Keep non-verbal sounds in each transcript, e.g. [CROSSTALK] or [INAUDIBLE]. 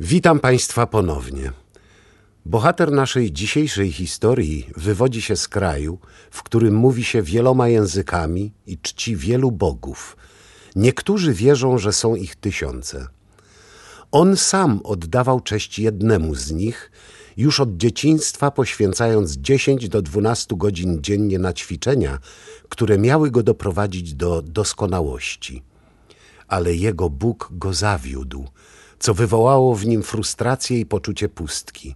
Witam Państwa ponownie. Bohater naszej dzisiejszej historii wywodzi się z kraju, w którym mówi się wieloma językami i czci wielu bogów. Niektórzy wierzą, że są ich tysiące. On sam oddawał cześć jednemu z nich, już od dzieciństwa poświęcając 10 do 12 godzin dziennie na ćwiczenia, które miały go doprowadzić do doskonałości. Ale jego Bóg go zawiódł, co wywołało w nim frustrację i poczucie pustki.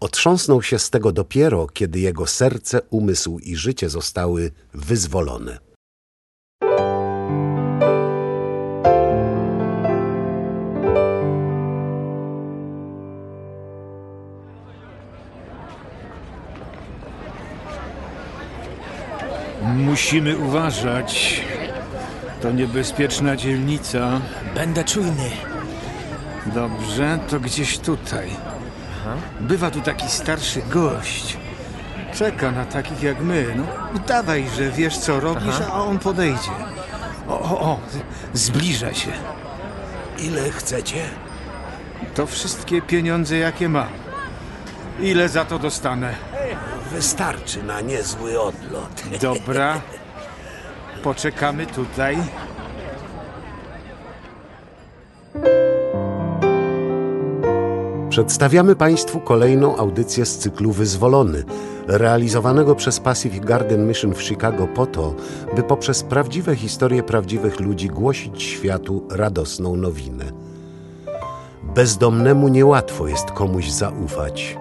Otrząsnął się z tego dopiero, kiedy jego serce, umysł i życie zostały wyzwolone. Musimy uważać. To niebezpieczna dzielnica. Będę czujny. Dobrze, to gdzieś tutaj. Bywa tu taki starszy gość. Czeka na takich jak my. No, udawaj, że wiesz co robisz, a on podejdzie. O, o, o, zbliża się. Ile chcecie? To wszystkie pieniądze, jakie mam. Ile za to dostanę? Wystarczy na niezły odlot. Dobra. Poczekamy tutaj. Przedstawiamy Państwu kolejną audycję z cyklu Wyzwolony, realizowanego przez Pacific Garden Mission w Chicago po to, by poprzez prawdziwe historie prawdziwych ludzi głosić światu radosną nowinę. Bezdomnemu niełatwo jest komuś zaufać.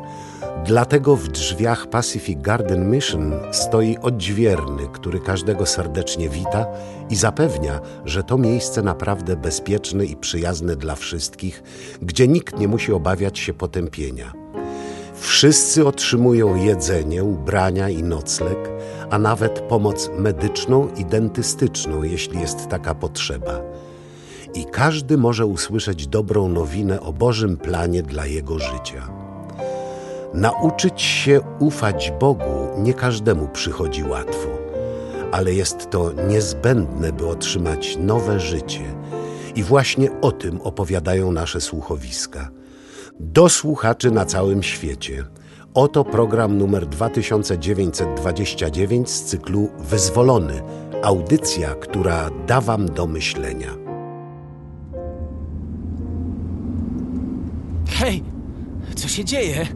Dlatego w drzwiach Pacific Garden Mission stoi odźwierny, który każdego serdecznie wita i zapewnia, że to miejsce naprawdę bezpieczne i przyjazne dla wszystkich, gdzie nikt nie musi obawiać się potępienia. Wszyscy otrzymują jedzenie, ubrania i nocleg, a nawet pomoc medyczną i dentystyczną, jeśli jest taka potrzeba. I każdy może usłyszeć dobrą nowinę o Bożym planie dla jego życia. Nauczyć się ufać Bogu nie każdemu przychodzi łatwo, ale jest to niezbędne, by otrzymać nowe życie. I właśnie o tym opowiadają nasze słuchowiska. Do słuchaczy na całym świecie. Oto program numer 2929 z cyklu Wyzwolony. Audycja, która da Wam do myślenia. Hej, co się dzieje?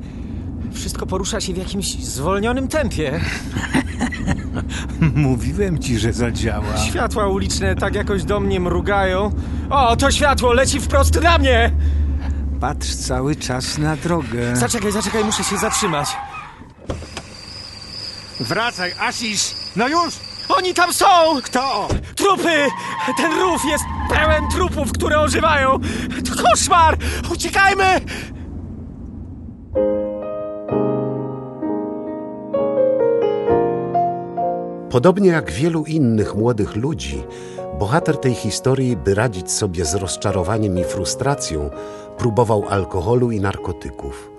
Wszystko porusza się w jakimś zwolnionym tempie. [LAUGHS] Mówiłem ci, że zadziała. Światła uliczne tak jakoś do mnie mrugają. O, to światło leci wprost na mnie! Patrz cały czas na drogę. Zaczekaj, zaczekaj, muszę się zatrzymać. Wracaj, Asisz! No już! Oni tam są! Kto? Trupy! Ten rów jest pełen trupów, które ożywają! To koszmar! Uciekajmy! Podobnie jak wielu innych młodych ludzi, bohater tej historii, by radzić sobie z rozczarowaniem i frustracją, próbował alkoholu i narkotyków.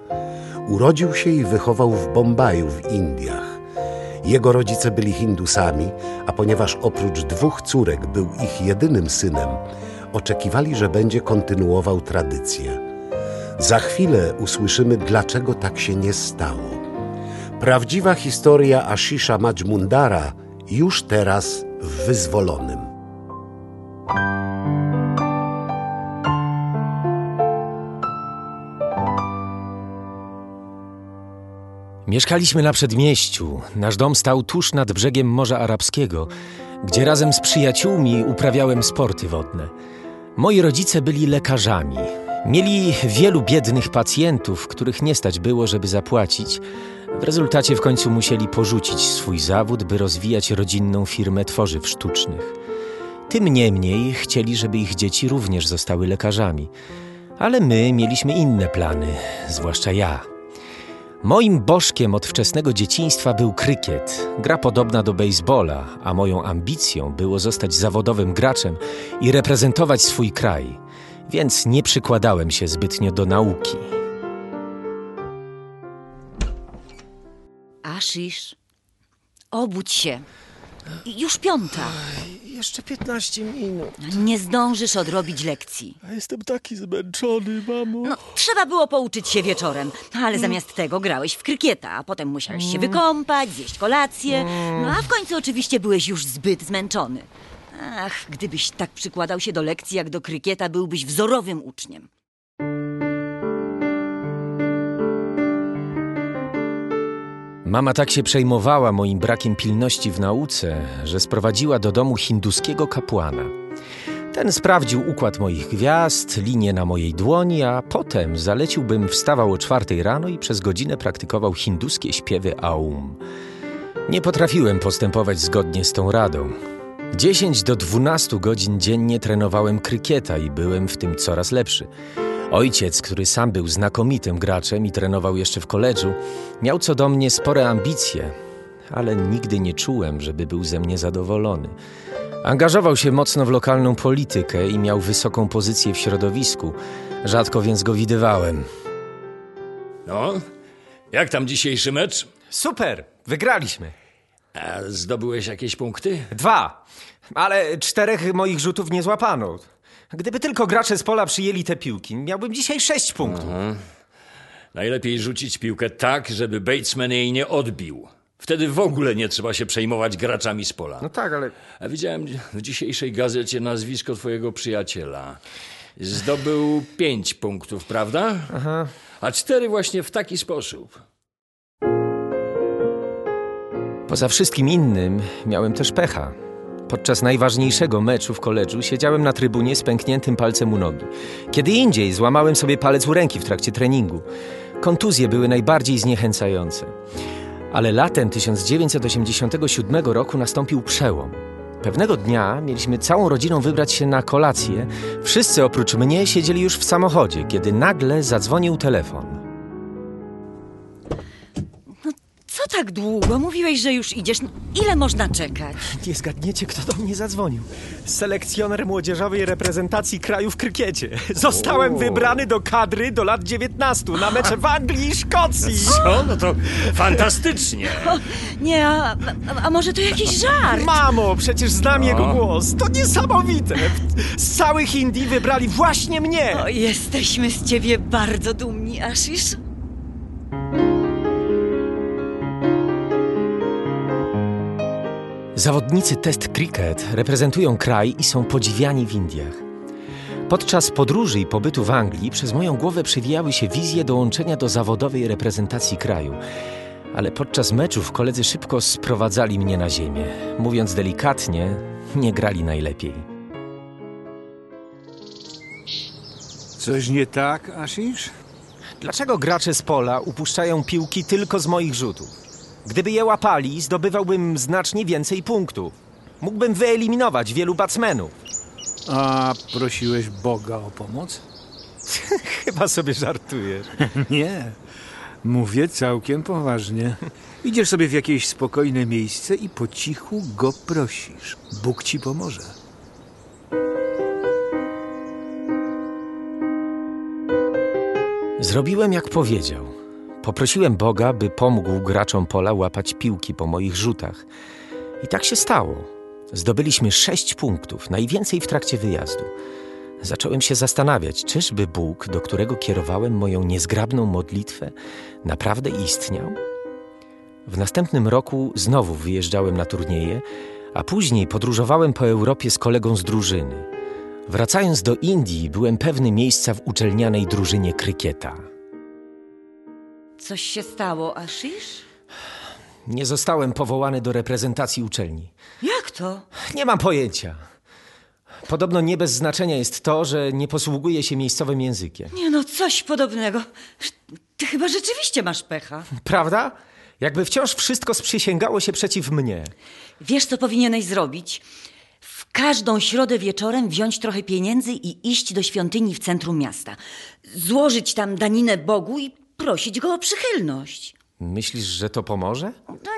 Urodził się i wychował w Bombaju w Indiach. Jego rodzice byli Hindusami, a ponieważ oprócz dwóch córek był ich jedynym synem, oczekiwali, że będzie kontynuował tradycję. Za chwilę usłyszymy, dlaczego tak się nie stało. Prawdziwa historia Ashisha Majmundara już teraz w Wyzwolonym. Mieszkaliśmy na przedmieściu. Nasz dom stał tuż nad brzegiem Morza Arabskiego, gdzie razem z przyjaciółmi uprawiałem sporty wodne. Moi rodzice byli lekarzami. Mieli wielu biednych pacjentów, których nie stać było, żeby zapłacić. W rezultacie w końcu musieli porzucić swój zawód, by rozwijać rodzinną firmę tworzyw sztucznych. Tym niemniej chcieli, żeby ich dzieci również zostały lekarzami. Ale my mieliśmy inne plany, zwłaszcza ja. Moim bożkiem od wczesnego dzieciństwa był krykiet, gra podobna do baseballa, a moją ambicją było zostać zawodowym graczem i reprezentować swój kraj, więc nie przykładałem się zbytnio do nauki. Ashish, obudź się. Już piąta. Jeszcze 15 minut. Nie zdążysz odrobić lekcji. A jestem taki zmęczony, mamo. No, trzeba było pouczyć się wieczorem, ale zamiast tego grałeś w krykieta, a potem musiałeś się wykąpać, zjeść kolację, no a w końcu oczywiście byłeś już zbyt zmęczony. Ach, gdybyś tak przykładał się do lekcji jak do krykieta, byłbyś wzorowym uczniem. Mama tak się przejmowała moim brakiem pilności w nauce, że sprowadziła do domu hinduskiego kapłana. Ten sprawdził układ moich gwiazd, linię na mojej dłoni, a potem zalecił, bym wstawał o czwartej rano i przez godzinę praktykował hinduskie śpiewy Aum. Nie potrafiłem postępować zgodnie z tą radą. 10 do 12 godzin dziennie trenowałem krykieta i byłem w tym coraz lepszy. Ojciec, który sam był znakomitym graczem i trenował jeszcze w koledżu, miał co do mnie spore ambicje, ale nigdy nie czułem, żeby był ze mnie zadowolony. Angażował się mocno w lokalną politykę i miał wysoką pozycję w środowisku, rzadko więc go widywałem. No, jak tam dzisiejszy mecz? Super, wygraliśmy. A zdobyłeś jakieś punkty? Dwa, ale czterech moich rzutów nie złapano. Gdyby tylko gracze z pola przyjęli te piłki, miałbym dzisiaj sześć punktów. Najlepiej rzucić piłkę tak, żeby Batesman jej nie odbił. Wtedy w ogóle nie trzeba się przejmować graczami z pola. No tak, ale A widziałem w dzisiejszej gazecie nazwisko twojego przyjaciela. Zdobył pięć punktów, prawda? Aha. A cztery właśnie w taki sposób. Poza wszystkim innym miałem też pecha. Podczas najważniejszego meczu w koledżu siedziałem na trybunie z pękniętym palcem u nogi. Kiedy indziej złamałem sobie palec u ręki w trakcie treningu. Kontuzje były najbardziej zniechęcające. Ale latem 1987 roku nastąpił przełom. Pewnego dnia mieliśmy całą rodziną wybrać się na kolację. Wszyscy oprócz mnie siedzieli już w samochodzie, kiedy nagle zadzwonił telefon. Co tak długo? Mówiłeś, że już idziesz. No, ile można czekać? Nie zgadniecie, kto do mnie zadzwonił. Selekcjoner młodzieżowej reprezentacji kraju w krykiecie. Zostałem wybrany do kadry do lat 19 na mecze w Anglii i Szkocji. Co? No to fantastycznie. Nie, a, a, a może to jakiś żart? Mamo, przecież znam jego głos. To niesamowite. Z całych Indii wybrali właśnie mnie. O, jesteśmy z ciebie bardzo dumni, Ashish. Zawodnicy test cricket reprezentują kraj i są podziwiani w Indiach. Podczas podróży i pobytu w Anglii przez moją głowę przewijały się wizje dołączenia do zawodowej reprezentacji kraju. Ale podczas meczów koledzy szybko sprowadzali mnie na ziemię. Mówiąc delikatnie, nie grali najlepiej. Coś nie tak, Ashish? Dlaczego gracze z pola upuszczają piłki tylko z moich rzutów? Gdyby je łapali, zdobywałbym znacznie więcej punktów. Mógłbym wyeliminować wielu batsmenów. A prosiłeś Boga o pomoc? [LAUGHS] Chyba sobie żartujesz. [LAUGHS] Nie. Mówię całkiem poważnie. Idziesz sobie w jakieś spokojne miejsce i po cichu go prosisz. Bóg ci pomoże. Zrobiłem jak powiedział. Poprosiłem Boga, by pomógł graczom pola łapać piłki po moich rzutach. I tak się stało. Zdobyliśmy sześć punktów, najwięcej w trakcie wyjazdu. Zacząłem się zastanawiać, czyżby Bóg, do którego kierowałem moją niezgrabną modlitwę, naprawdę istniał? W następnym roku znowu wyjeżdżałem na turnieje, a później podróżowałem po Europie z kolegą z drużyny. Wracając do Indii, byłem pewny miejsca w uczelnianej drużynie krykieta. Coś się stało, Ashish? Nie zostałem powołany do reprezentacji uczelni. Jak to? Nie mam pojęcia. Podobno nie bez znaczenia jest to, że nie posługuję się miejscowym językiem. Nie no, coś podobnego. Ty chyba rzeczywiście masz pecha. Prawda? Jakby wciąż wszystko sprzysięgało się przeciw mnie. Wiesz, co powinieneś zrobić? W każdą środę wieczorem wziąć trochę pieniędzy i iść do świątyni w centrum miasta. Złożyć tam daninę Bogu i prosić go o przychylność. Myślisz, że to pomoże? No,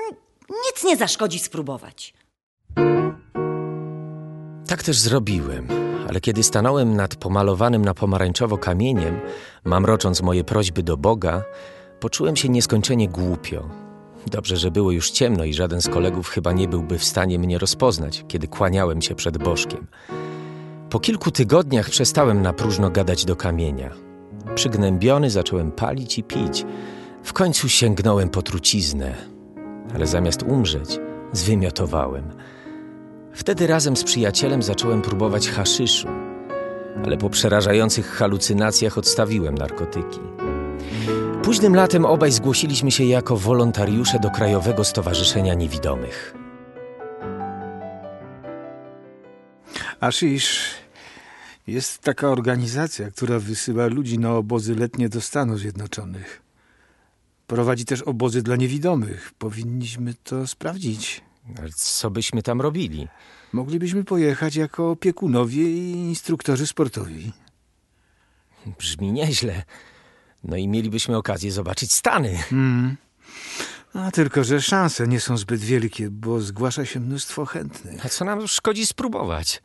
nic nie zaszkodzi spróbować. Tak też zrobiłem, ale kiedy stanąłem nad pomalowanym na pomarańczowo kamieniem, mamrocząc moje prośby do Boga, poczułem się nieskończenie głupio. Dobrze, że było już ciemno i żaden z kolegów chyba nie byłby w stanie mnie rozpoznać, kiedy kłaniałem się przed bożkiem. Po kilku tygodniach przestałem na próżno gadać do kamienia. Przygnębiony zacząłem palić i pić. W końcu sięgnąłem po truciznę, ale zamiast umrzeć, zwymiotowałem. Wtedy razem z przyjacielem zacząłem próbować haszyszu, ale po przerażających halucynacjach odstawiłem narkotyki. Późnym latem obaj zgłosiliśmy się jako wolontariusze do Krajowego Stowarzyszenia Niewidomych. Ashish jest taka organizacja, która wysyła ludzi na obozy letnie do Stanów Zjednoczonych. Prowadzi też obozy dla niewidomych. Powinniśmy to sprawdzić. Ale Co byśmy tam robili? Moglibyśmy pojechać jako opiekunowie i instruktorzy sportowi. Brzmi nieźle. No i mielibyśmy okazję zobaczyć Stany. A tylko, że szanse nie są zbyt wielkie, bo zgłasza się mnóstwo chętnych. A co nam szkodzi spróbować?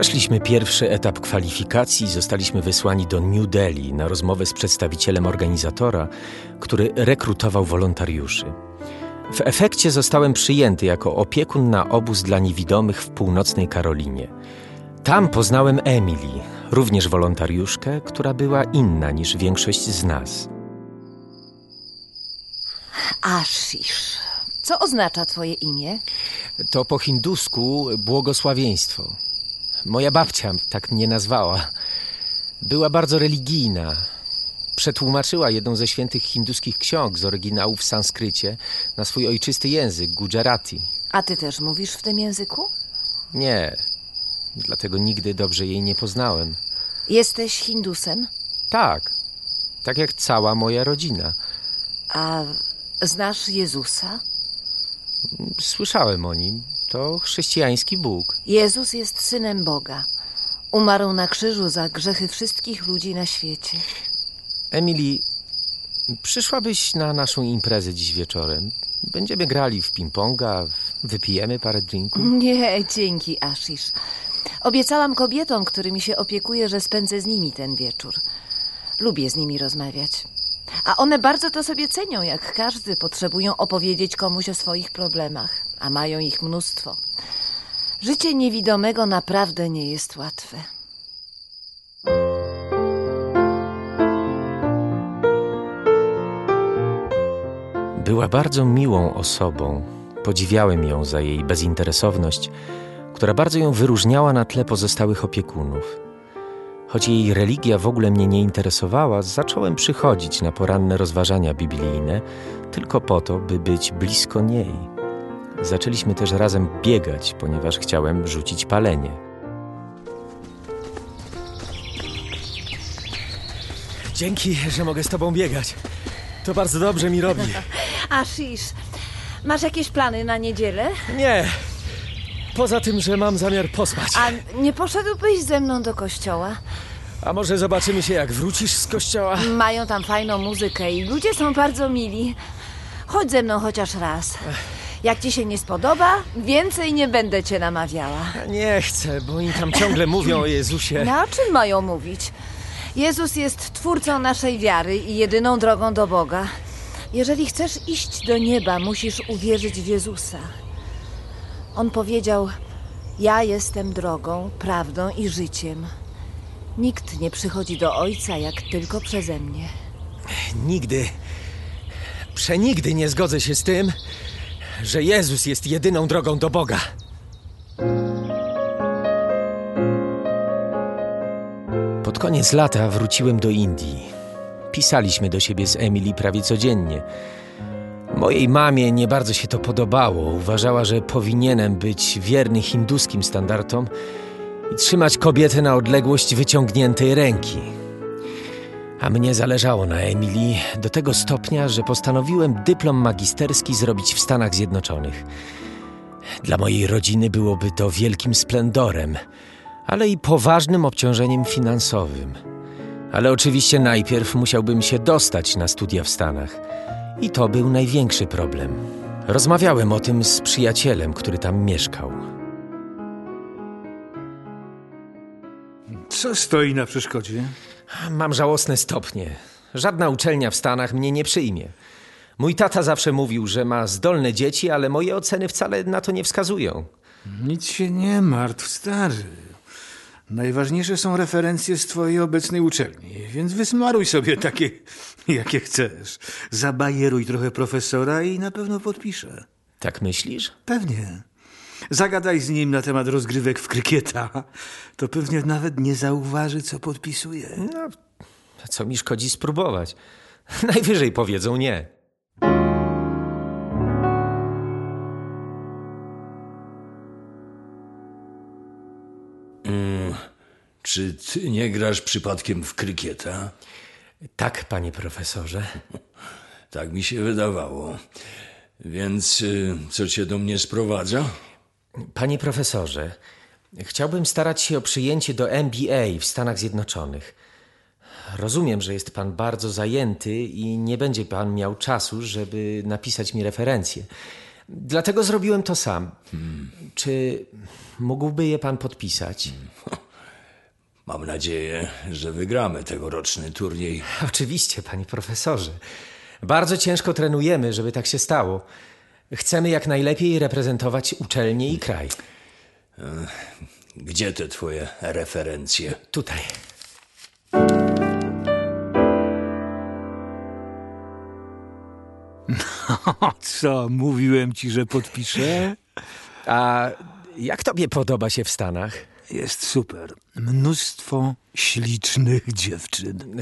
Przeszliśmy pierwszy etap kwalifikacji i zostaliśmy wysłani do New Delhi na rozmowę z przedstawicielem organizatora, który rekrutował wolontariuszy. W efekcie zostałem przyjęty jako opiekun na obóz dla niewidomych w północnej Karolinie. Tam poznałem Emily, również wolontariuszkę, która była inna niż większość z nas. Ashish. Co oznacza twoje imię? To po hindusku błogosławieństwo. Moja babcia tak mnie nazwała. Była bardzo religijna. Przetłumaczyła jedną ze świętych hinduskich ksiąg z oryginału w sanskrycie na swój ojczysty język, gujarati. A ty też mówisz w tym języku? Nie, dlatego nigdy dobrze jej nie poznałem. Jesteś Hindusem? Tak, tak jak cała moja rodzina. A znasz Jezusa? Słyszałem o nim. To chrześcijański Bóg. Jezus jest synem Boga. Umarł na krzyżu za grzechy wszystkich ludzi na świecie. Emily, przyszłabyś na naszą imprezę dziś wieczorem? Będziemy grali w ping-ponga, wypijemy parę drinków. Nie, dzięki, Ashish. Obiecałam kobietom, którymi się opiekuję, że spędzę z nimi ten wieczór. Lubię z nimi rozmawiać. A one bardzo to sobie cenią, jak każdy potrzebują opowiedzieć komuś o swoich problemach, a mają ich mnóstwo. Życie niewidomego naprawdę nie jest łatwe. Była bardzo miłą osobą. Podziwiałem ją za jej bezinteresowność, która bardzo ją wyróżniała na tle pozostałych opiekunów. Choć jej religia w ogóle mnie nie interesowała, zacząłem przychodzić na poranne rozważania biblijne tylko po to, by być blisko niej. Zaczęliśmy też razem biegać, ponieważ chciałem rzucić palenie. Dzięki, że mogę z tobą biegać. To bardzo dobrze mi robi. [LAUGHS] Ashish, masz jakieś plany na niedzielę? Nie. Poza tym, że mam zamiar pospać. A nie poszedłbyś ze mną do kościoła? A może zobaczymy się, jak wrócisz z kościoła? Mają tam fajną muzykę i ludzie są bardzo mili. Chodź ze mną chociaż raz. Jak ci się nie spodoba, więcej nie będę cię namawiała. Nie chcę, bo oni tam ciągle mówią o Jezusie. No o czym mają mówić? Jezus jest twórcą naszej wiary i jedyną drogą do Boga. Jeżeli chcesz iść do nieba, musisz uwierzyć w Jezusa. On powiedział: Ja jestem drogą, prawdą i życiem. Nikt nie przychodzi do Ojca jak tylko przeze mnie. Nigdy, przenigdy nie zgodzę się z tym, że Jezus jest jedyną drogą do Boga. Pod koniec lata wróciłem do Indii. Pisaliśmy do siebie z Emily prawie codziennie. Mojej mamie nie bardzo się to podobało. Uważała, że powinienem być wierny hinduskim standardom i trzymać kobietę na odległość wyciągniętej ręki. A mnie zależało na Emily do tego stopnia, że postanowiłem dyplom magisterski zrobić w Stanach Zjednoczonych. Dla mojej rodziny byłoby to wielkim splendorem, ale i poważnym obciążeniem finansowym. Ale oczywiście najpierw musiałbym się dostać na studia w Stanach. I to był największy problem. Rozmawiałem o tym z przyjacielem, który tam mieszkał. Co stoi na przeszkodzie? Mam żałosne stopnie. Żadna uczelnia w Stanach mnie nie przyjmie. Mój tata zawsze mówił, że ma zdolne dzieci, ale moje oceny wcale na to nie wskazują. Nic się nie martw, stary. Najważniejsze są referencje z twojej obecnej uczelni, więc wysmaruj sobie takie, jakie chcesz. Zabajeruj trochę profesora i na pewno podpiszę. Tak myślisz? Pewnie. Zagadaj z nim na temat rozgrywek w krykieta. To pewnie nawet nie zauważy, co podpisuje. No, co mi szkodzi spróbować? [LAUGHS] Najwyżej powiedzą nie. Czy ty nie grasz przypadkiem w krykieta? Tak, panie profesorze. [LAUGHS] Tak mi się wydawało. Więc y, co cię do mnie sprowadza? Panie profesorze, chciałbym starać się o przyjęcie do MBA w Stanach Zjednoczonych. Rozumiem, że jest pan bardzo zajęty i nie będzie pan miał czasu, żeby napisać mi referencje. Dlatego zrobiłem to sam. Czy mógłby je pan podpisać? [LAUGHS] Mam nadzieję, że wygramy tegoroczny turniej. Oczywiście, panie profesorze. Bardzo ciężko trenujemy, żeby tak się stało. Chcemy jak najlepiej reprezentować uczelnię i kraj. Gdzie te twoje referencje? Tutaj. O co, mówiłem ci, że podpiszę? A jak tobie podoba się w Stanach? Jest super. Mnóstwo ślicznych dziewczyn.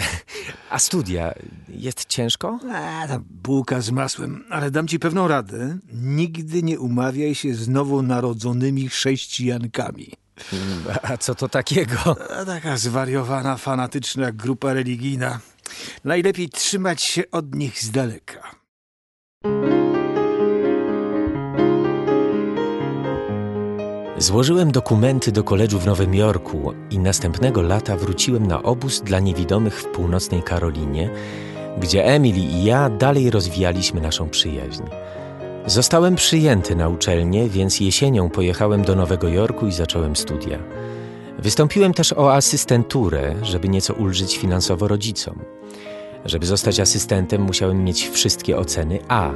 A studia? Jest ciężko? A, ta bułka z masłem. Ale dam ci pewną radę. Nigdy nie umawiaj się z nowonarodzonymi chrześcijankami. A co to takiego? A taka zwariowana, fanatyczna grupa religijna. Najlepiej trzymać się od nich z daleka. Złożyłem dokumenty do koledżu w Nowym Jorku i następnego lata wróciłem na obóz dla niewidomych w północnej Karolinie, gdzie Emily i ja dalej rozwijaliśmy naszą przyjaźń. Zostałem przyjęty na uczelnię, więc jesienią pojechałem do Nowego Jorku i zacząłem studia. Wystąpiłem też o asystenturę, żeby nieco ulżyć finansowo rodzicom. Żeby zostać asystentem, musiałem mieć wszystkie oceny A.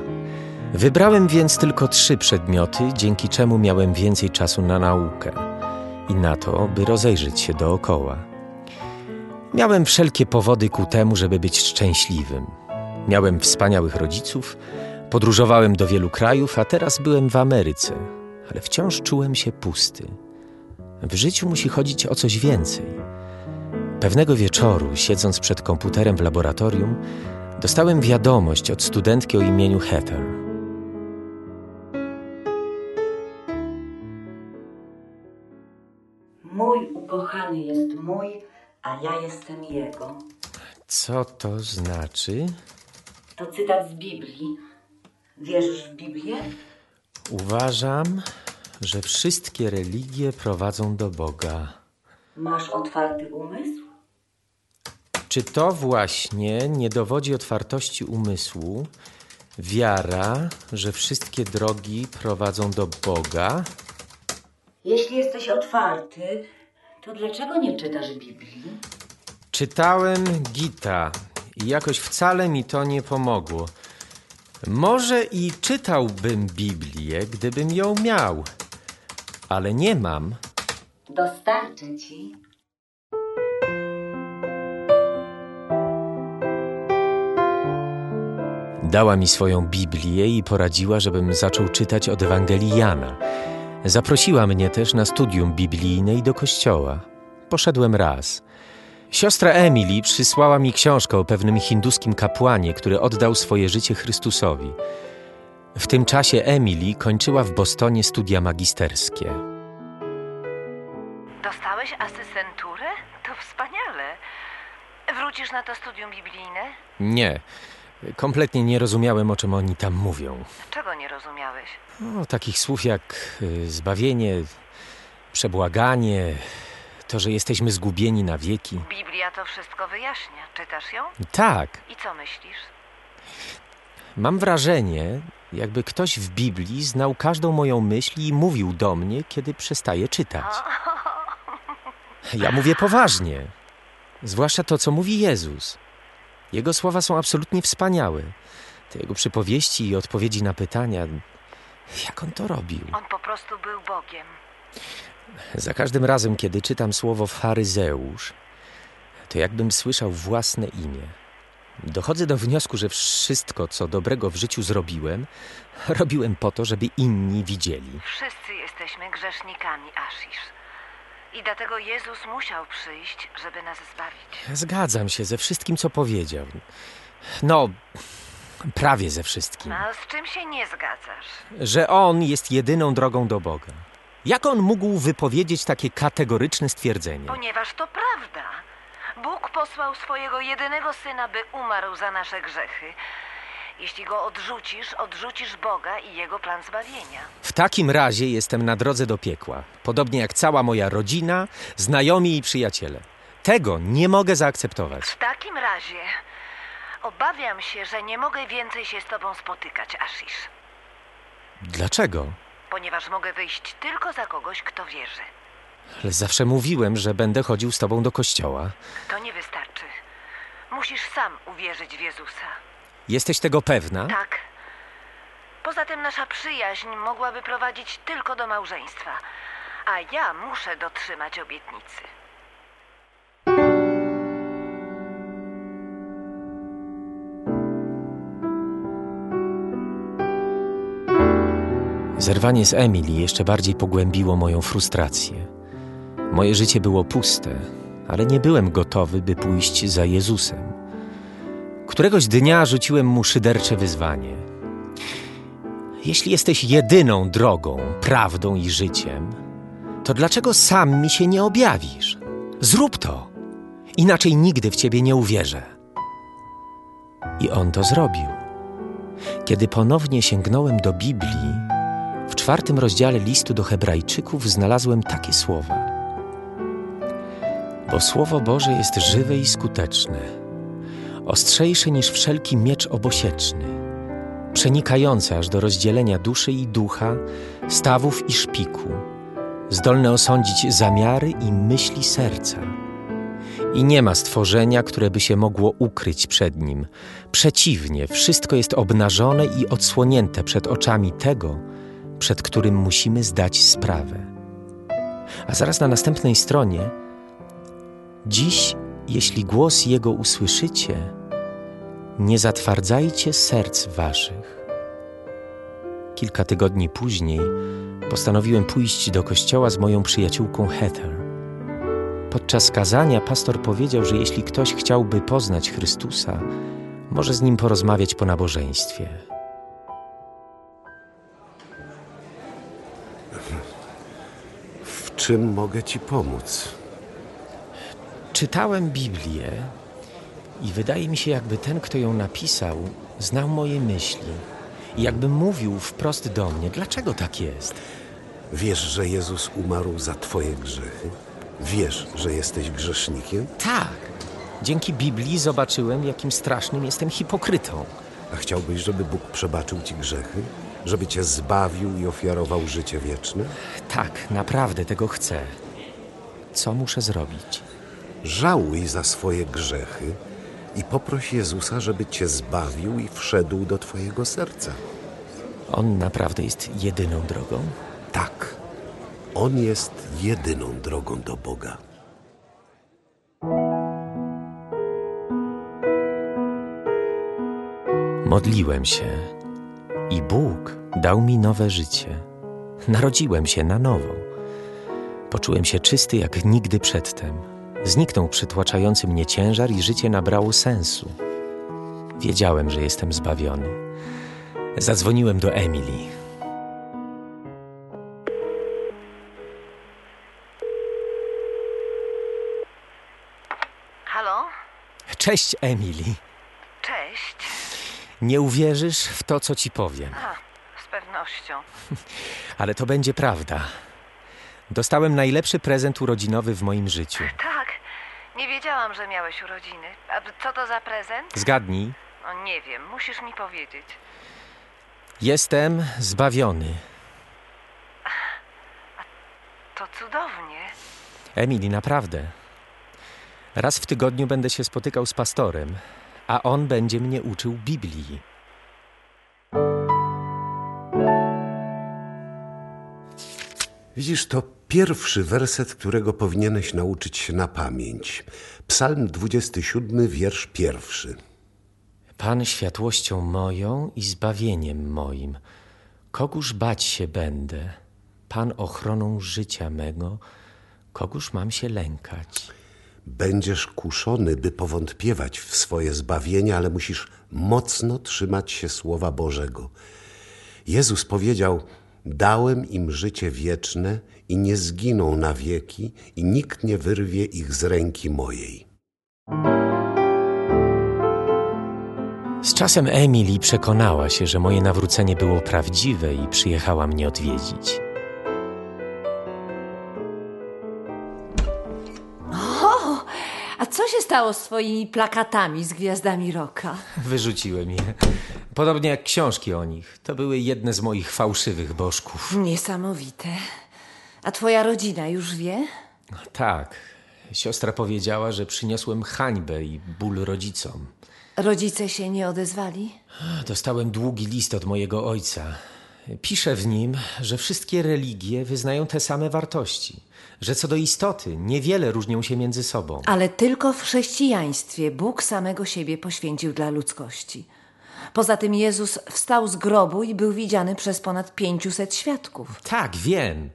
Wybrałem więc tylko trzy przedmioty, dzięki czemu miałem więcej czasu na naukę i na to, by rozejrzeć się dookoła. Miałem wszelkie powody ku temu, żeby być szczęśliwym. Miałem wspaniałych rodziców, podróżowałem do wielu krajów, a teraz byłem w Ameryce, ale wciąż czułem się pusty. W życiu musi chodzić o coś więcej. Pewnego wieczoru, siedząc przed komputerem w laboratorium, dostałem wiadomość od studentki o imieniu Heather. Jest mój, a ja jestem jego. Co to znaczy? To cytat z Biblii. Wierzysz w Biblię? Uważam, że wszystkie religie prowadzą do Boga. Masz otwarty umysł? Czy to właśnie nie dowodzi otwartości umysłu, wiara, że wszystkie drogi prowadzą do Boga? Jeśli jesteś otwarty, to dlaczego nie czytasz Biblii? Czytałem Gita i jakoś wcale mi to nie pomogło. Może i czytałbym Biblię, gdybym ją miał, ale nie mam. Dostarczę ci. Dała mi swoją Biblię i poradziła, żebym zaczął czytać od Ewangelii Jana. Zaprosiła mnie też na studium biblijne i do kościoła. Poszedłem raz. Siostra Emily przysłała mi książkę o pewnym hinduskim kapłanie, który oddał swoje życie Chrystusowi. W tym czasie Emily kończyła w Bostonie studia magisterskie. Dostałeś asystenturę? To wspaniale. Wrócisz na to studium biblijne? Nie, kompletnie nie rozumiałem, o czym oni tam mówią. Czego nie rozumiałeś? No, takich słów jak y, zbawienie, przebłaganie, to, że jesteśmy zgubieni na wieki. Biblia to wszystko wyjaśnia. Czytasz ją? Tak, I co myślisz? mam wrażenie, jakby ktoś w Biblii znał każdą moją myśl i mówił do mnie, kiedy przestaję czytać. [LAUGHS] Ja mówię poważnie. Zwłaszcza to, co mówi Jezus. Jego słowa są absolutnie wspaniałe. Te jego przypowieści i odpowiedzi na pytania. Jak on to robił? On po prostu był Bogiem. Za każdym razem, kiedy czytam słowo faryzeusz, to jakbym słyszał własne imię. Dochodzę do wniosku, że wszystko, co dobrego w życiu zrobiłem, robiłem po to, żeby inni widzieli. Wszyscy jesteśmy grzesznikami, Ashish. I dlatego Jezus musiał przyjść, żeby nas zbawić. Zgadzam się ze wszystkim, co powiedział. No, prawie ze wszystkim. A z czym się nie zgadzasz? Że on jest jedyną drogą do Boga. Jak on mógł wypowiedzieć takie kategoryczne stwierdzenie? Ponieważ to prawda. Bóg posłał swojego jedynego syna, by umarł za nasze grzechy. Jeśli go odrzucisz, odrzucisz Boga i jego plan zbawienia. W takim razie jestem na drodze do piekła, podobnie jak cała moja rodzina, znajomi i przyjaciele. Tego nie mogę zaakceptować. W takim razie obawiam się, że nie mogę więcej się z tobą spotykać, Ashish. Dlaczego? Ponieważ mogę wyjść tylko za kogoś, kto wierzy. Ale zawsze mówiłem, że będę chodził z tobą do kościoła. To nie wystarczy. Musisz sam uwierzyć w Jezusa. Jesteś tego pewna? Tak. Poza tym nasza przyjaźń mogłaby prowadzić tylko do małżeństwa, a ja muszę dotrzymać obietnicy. Zerwanie z Emily jeszcze bardziej pogłębiło moją frustrację. Moje życie było puste, ale nie byłem gotowy, by pójść za Jezusem. Któregoś dnia rzuciłem mu szydercze wyzwanie. Jeśli jesteś jedyną drogą, prawdą i życiem, to dlaczego sam mi się nie objawisz? Zrób to, inaczej nigdy w ciebie nie uwierzę. I on to zrobił. Kiedy ponownie sięgnąłem do Biblii, w czwartym rozdziale listu do Hebrajczyków znalazłem takie słowa: Bo Słowo Boże jest żywe i skuteczne, ostrzejsze niż wszelki miecz obosieczny, przenikające aż do rozdzielenia duszy i ducha, stawów i szpiku, zdolne osądzić zamiary i myśli serca. I nie ma stworzenia, które by się mogło ukryć przed nim. Przeciwnie, wszystko jest obnażone i odsłonięte przed oczami tego, przed którym musimy zdać sprawę. A zaraz na następnej stronie: Dziś, jeśli głos Jego usłyszycie, nie zatwardzajcie serc waszych. Kilka tygodni później postanowiłem pójść do kościoła z moją przyjaciółką Heather. Podczas kazania pastor powiedział, że jeśli ktoś chciałby poznać Chrystusa, może z nim porozmawiać po nabożeństwie. W czym mogę ci pomóc? Czytałem Biblię i wydaje mi się, jakby ten, kto ją napisał, znał moje myśli i jakby mówił wprost do mnie, dlaczego tak jest. Wiesz, że Jezus umarł za twoje grzechy? Wiesz, że jesteś grzesznikiem? Tak, dzięki Biblii zobaczyłem, jakim strasznym jestem hipokrytą. A chciałbyś, żeby Bóg przebaczył ci grzechy? Żeby cię zbawił i ofiarował życie wieczne? Tak, naprawdę tego chcę. Co muszę zrobić? Żałuj za swoje grzechy i poproś Jezusa, żeby cię zbawił i wszedł do twojego serca. On naprawdę jest jedyną drogą? Tak, On jest jedyną drogą do Boga. Modliłem się i Bóg dał mi nowe życie. Narodziłem się na nowo. Poczułem się czysty jak nigdy przedtem. Zniknął przytłaczający mnie ciężar i życie nabrało sensu. Wiedziałem, że jestem zbawiony. Zadzwoniłem do Emily. Halo? Cześć, Emily. Cześć. Nie uwierzysz w to, co ci powiem, A, z pewnością. [LAUGHS] ale to będzie prawda. Dostałem najlepszy prezent urodzinowy w moim życiu. Tak, nie wiedziałam, że miałeś urodziny. A co to za prezent? Zgadnij, No nie wiem, musisz mi powiedzieć. jestem zbawiony. To cudownie. Emily, naprawdę. Raz w tygodniu będę się spotykał z pastorem, a on będzie mnie uczył Biblii. Widzisz, to pierwszy werset, którego powinieneś nauczyć się na pamięć. Psalm 27, wiersz pierwszy. Pan światłością moją i zbawieniem moim. Kogóż bać się będę? Pan ochroną życia mego. Kogóż mam się lękać? Będziesz kuszony, by powątpiewać w swoje zbawienie, ale musisz mocno trzymać się Słowa Bożego. Jezus powiedział: Dałem im życie wieczne i nie zginą na wieki, i nikt nie wyrwie ich z ręki mojej. Z czasem Emily przekonała się, że moje nawrócenie było prawdziwe i przyjechała mnie odwiedzić. Co się stało z twoimi plakatami z gwiazdami roka? Wyrzuciłem je. Podobnie jak książki o nich. To były jedne z moich fałszywych bożków. Niesamowite. A twoja rodzina już wie? Tak. Siostra powiedziała, że przyniosłem hańbę i ból rodzicom. Rodzice się nie odezwali? Dostałem długi list od mojego ojca. Pisze w nim, że wszystkie religie wyznają te same wartości, że co do istoty niewiele różnią się między sobą. Ale tylko w chrześcijaństwie Bóg samego siebie poświęcił dla ludzkości. Poza tym Jezus wstał z grobu i był widziany przez ponad 500 świadków. Tak, wiem.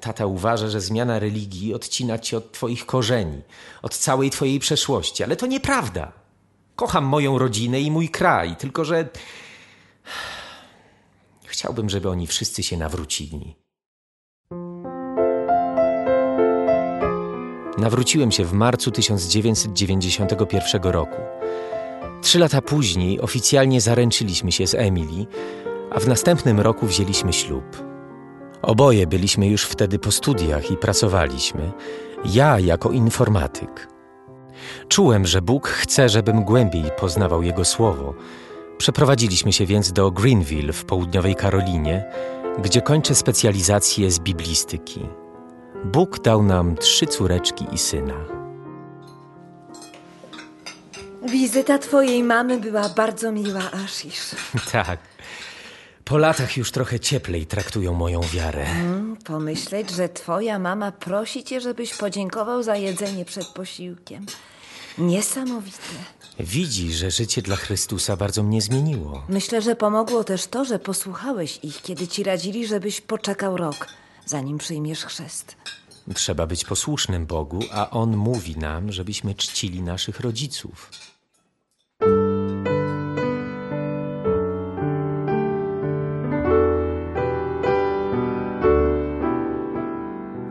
Tata uważa, że zmiana religii odcina cię od twoich korzeni, od całej twojej przeszłości, ale to nieprawda. Kocham moją rodzinę i mój kraj, tylko że chciałbym, żeby oni wszyscy się nawrócili. Nawróciłem się w marcu 1991 roku. Trzy lata później oficjalnie zaręczyliśmy się z Emily, a w następnym roku wzięliśmy ślub. Oboje byliśmy już wtedy po studiach i pracowaliśmy. Ja jako informatyk. Czułem, że Bóg chce, żebym głębiej poznawał Jego słowo. Przeprowadziliśmy się więc do Greenville w południowej Karolinie, gdzie kończę specjalizację z biblistyki. Bóg dał nam trzy córeczki i syna. Wizyta twojej mamy była bardzo miła, Ashish. [LAUGHS] Tak. Po latach już trochę cieplej traktują moją wiarę. Pomyśleć, że twoja mama prosi cię, żebyś podziękował za jedzenie przed posiłkiem. Niesamowite. Widzi, że życie dla Chrystusa bardzo mnie zmieniło. Myślę, że pomogło też to, że posłuchałeś ich, kiedy ci radzili, żebyś poczekał rok, zanim przyjmiesz chrzest. Trzeba być posłusznym Bogu, a On mówi nam, żebyśmy czcili naszych rodziców.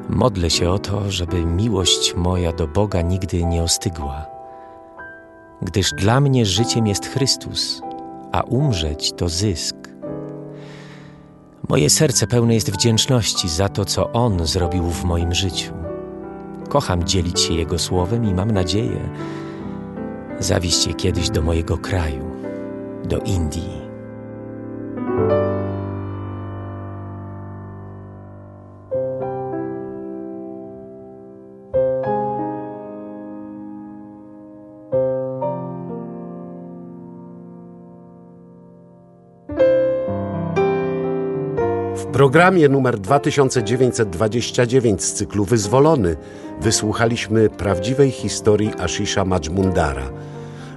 Modlę się o to, żeby miłość moja do Boga nigdy nie ostygła, gdyż dla mnie życiem jest Chrystus, a umrzeć to zysk. Moje serce pełne jest wdzięczności za to, co On zrobił w moim życiu. Kocham dzielić się Jego słowem i mam nadzieję zawieść je kiedyś do mojego kraju, do Indii. Programie numer 2929 z cyklu Wyzwolony wysłuchaliśmy prawdziwej historii Ashisha Majmundara.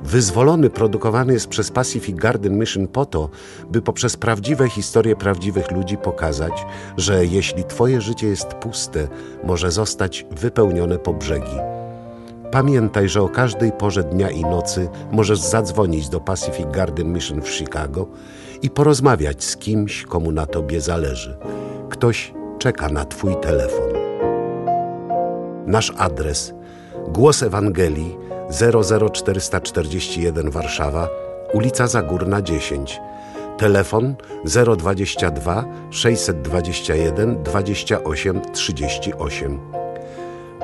Wyzwolony produkowany jest przez Pacific Garden Mission po to, by poprzez prawdziwe historie prawdziwych ludzi pokazać, że jeśli Twoje życie jest puste, może zostać wypełnione po brzegi. Pamiętaj, że o każdej porze dnia i nocy możesz zadzwonić do Pacific Garden Mission w Chicago i porozmawiać z kimś, komu na tobie zależy. Ktoś czeka na twój telefon. Nasz adres Głos Ewangelii 00441 Warszawa, ulica Zagórna 10. Telefon 022 621 28 38.